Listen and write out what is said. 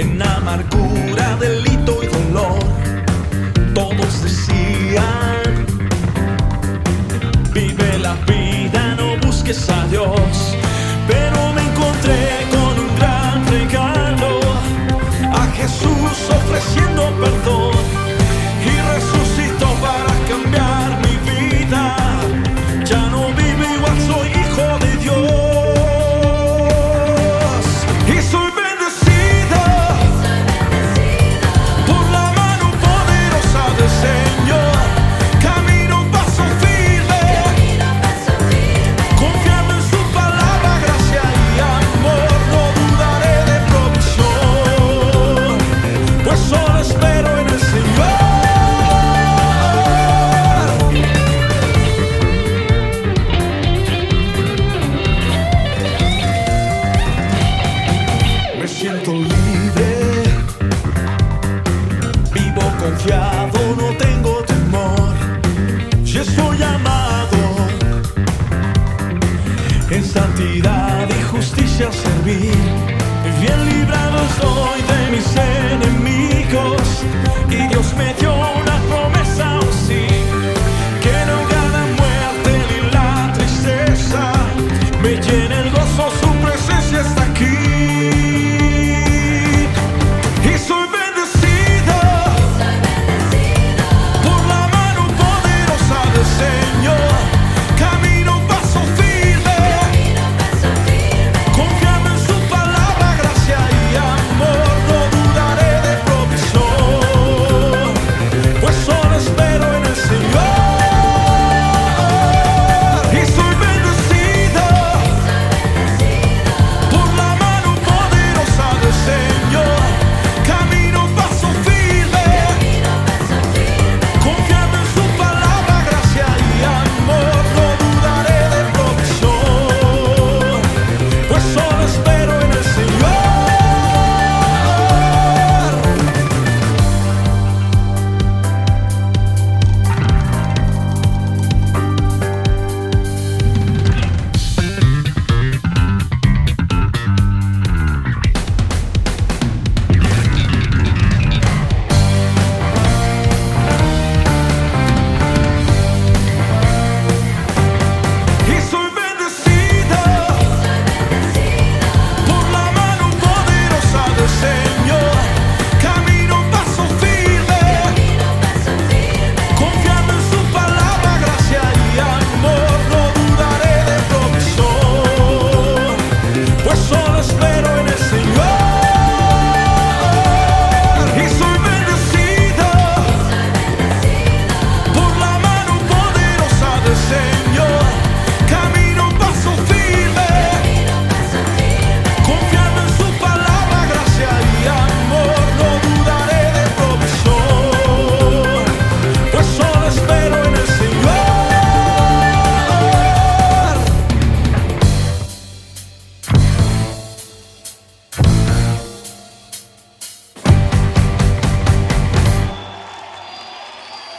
en amargura, delito y dolor, todos decían, vive la vida, no busques a Dios. quise servir. Bien librados hoy de mis enemigos y Dios me espero en el Señor.